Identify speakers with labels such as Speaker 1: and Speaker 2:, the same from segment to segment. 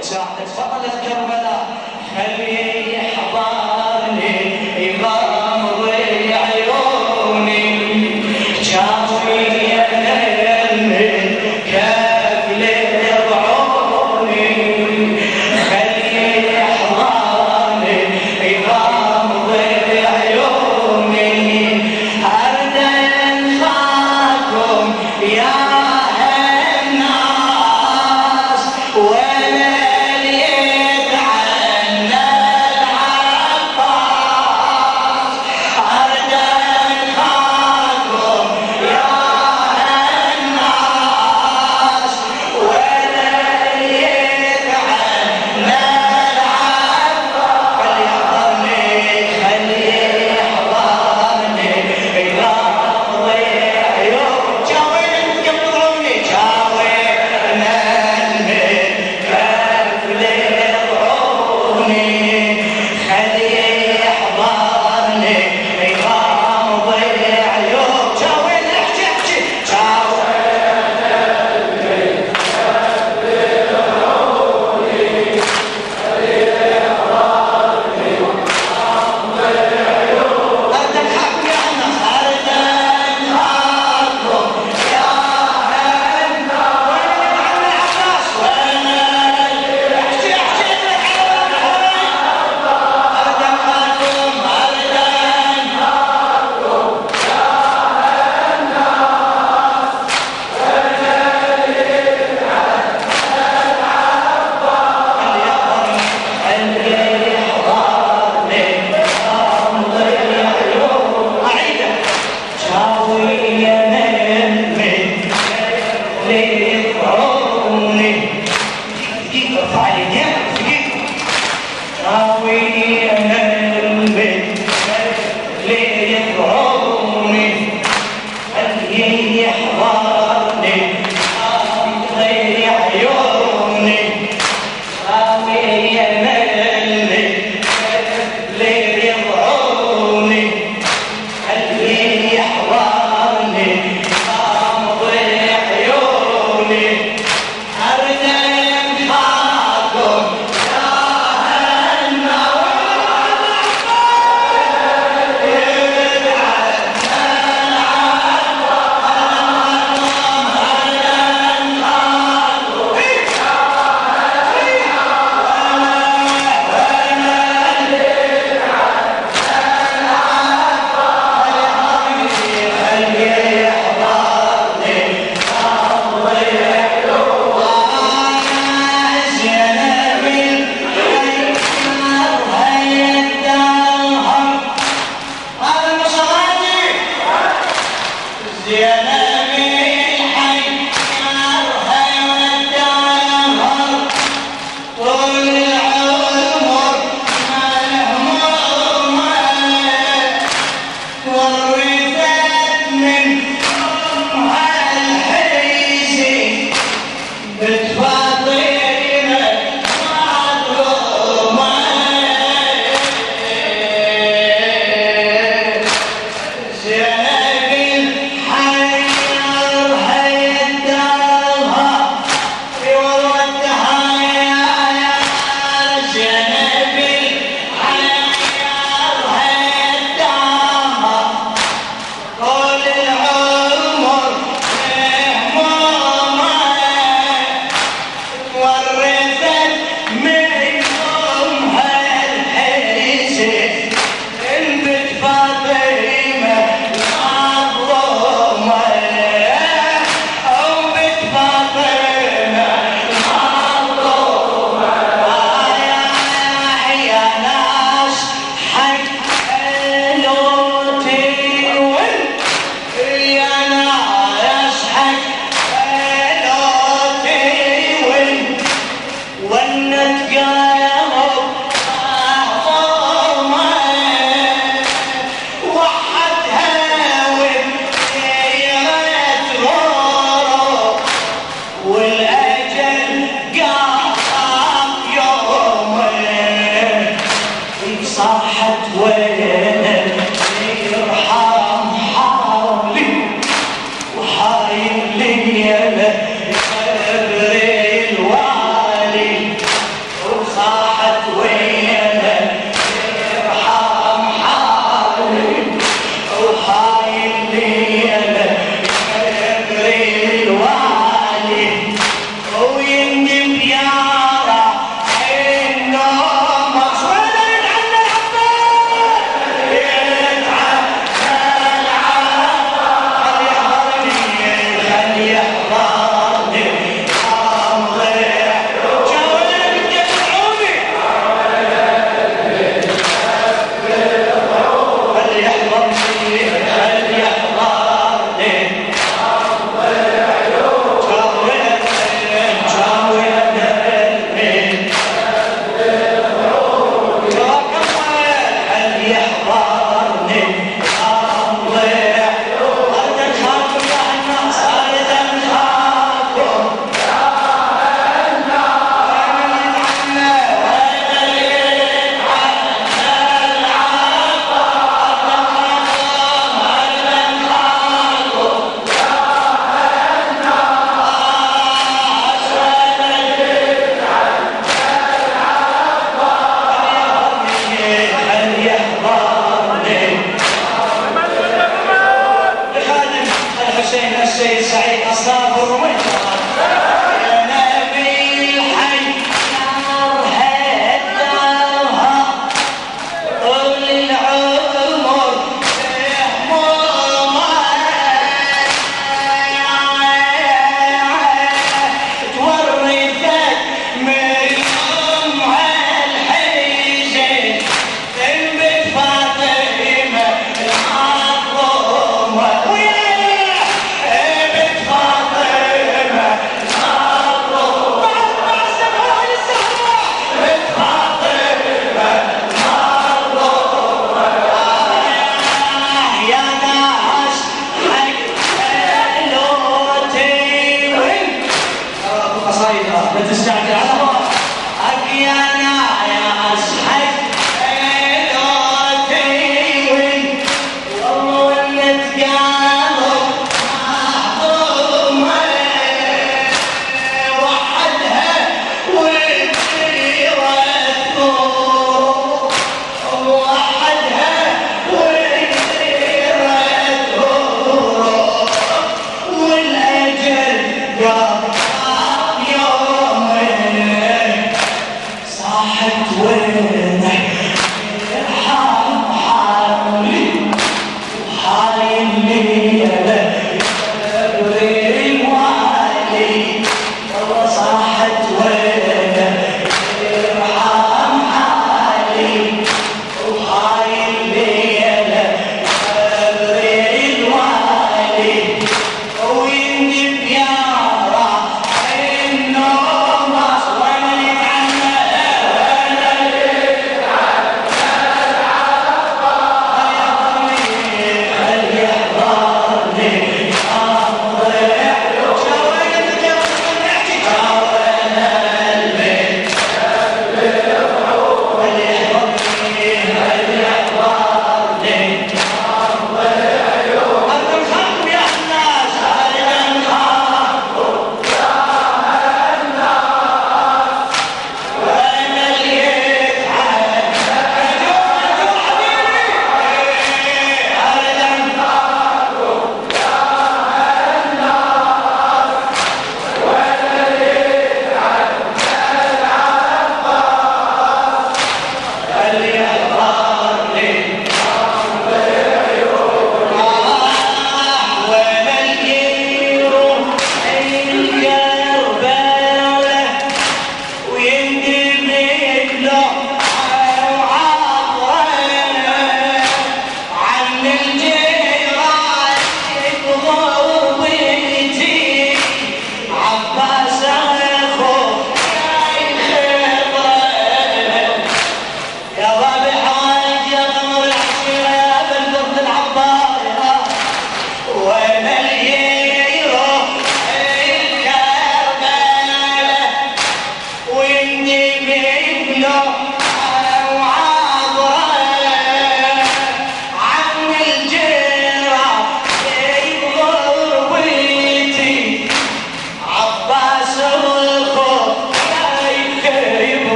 Speaker 1: Cioè, freccia e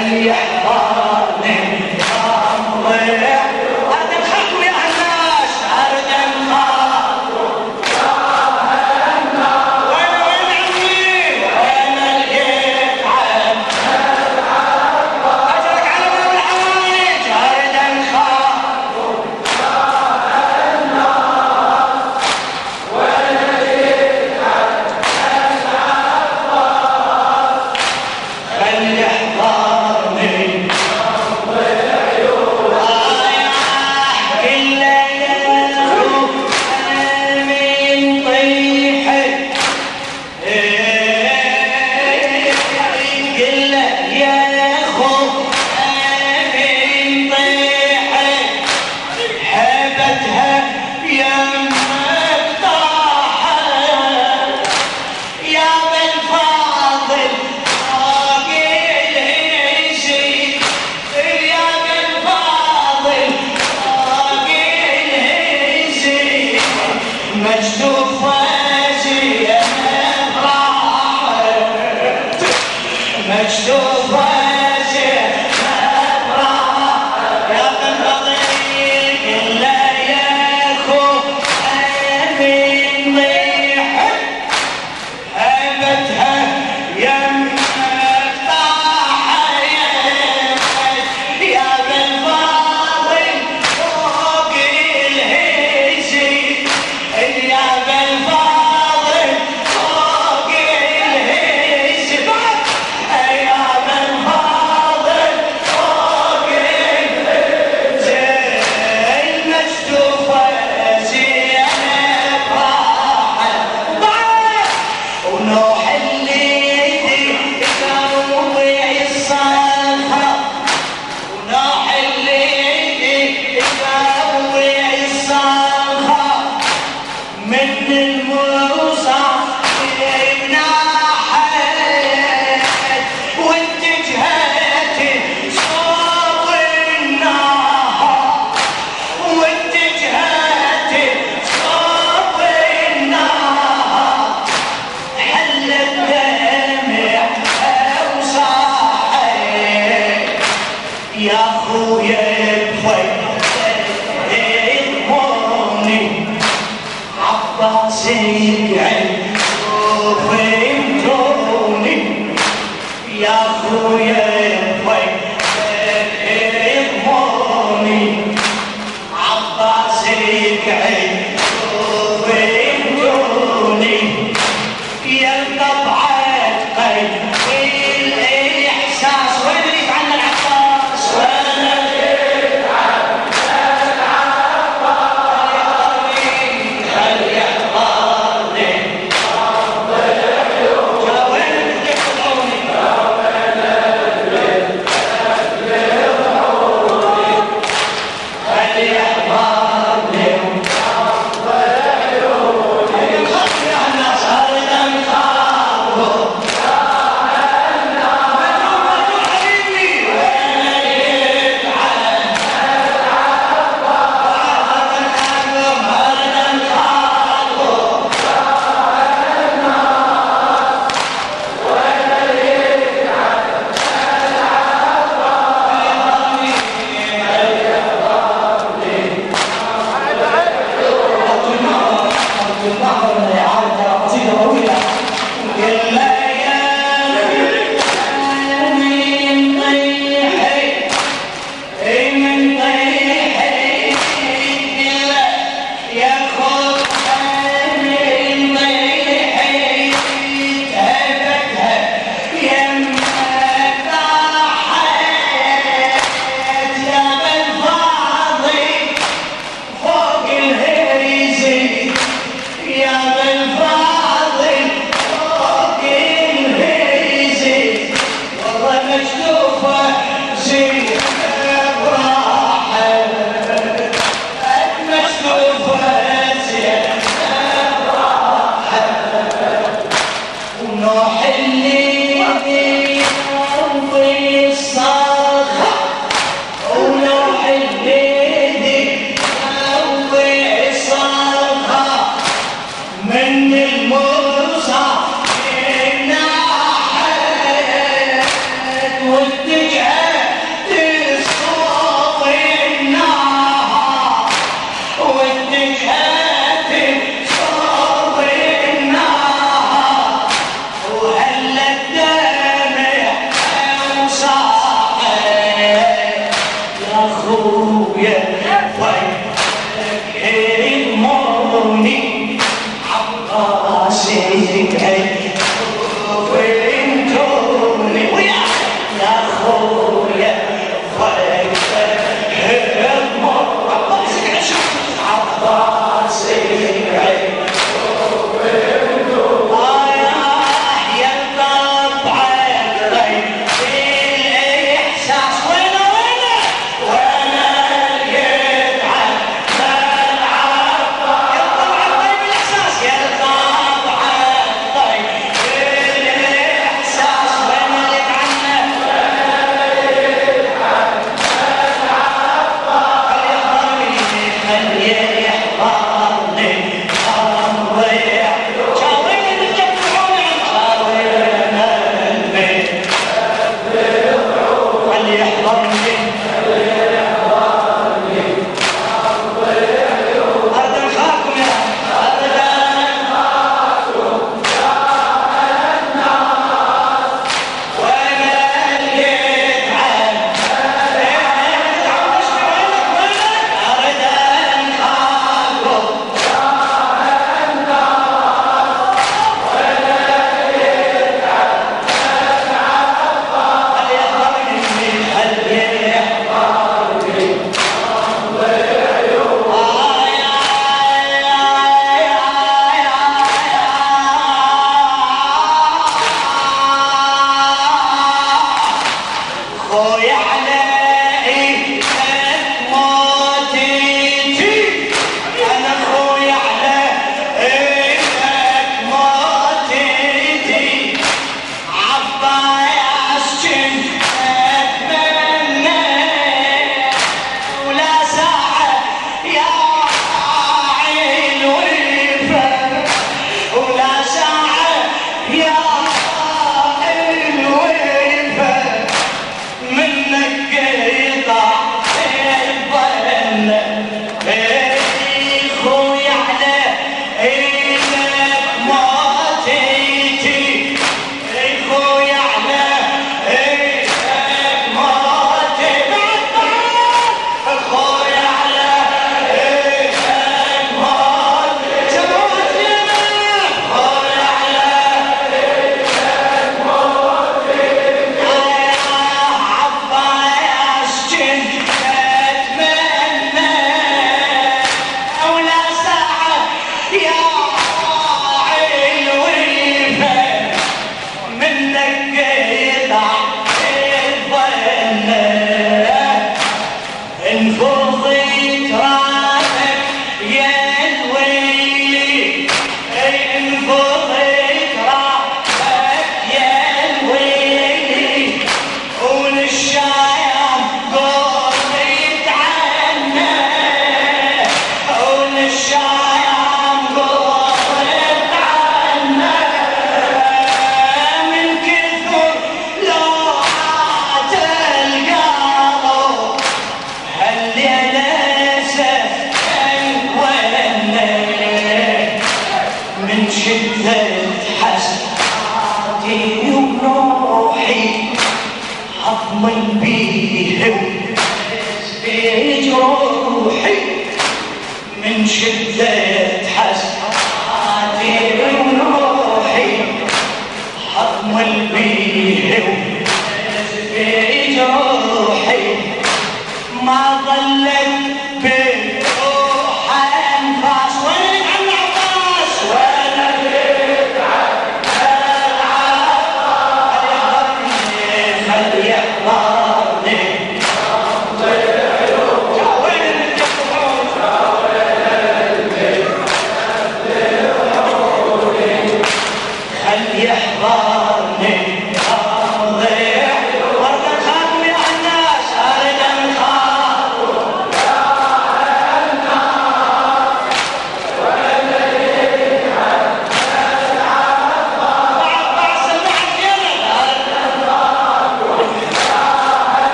Speaker 1: خلي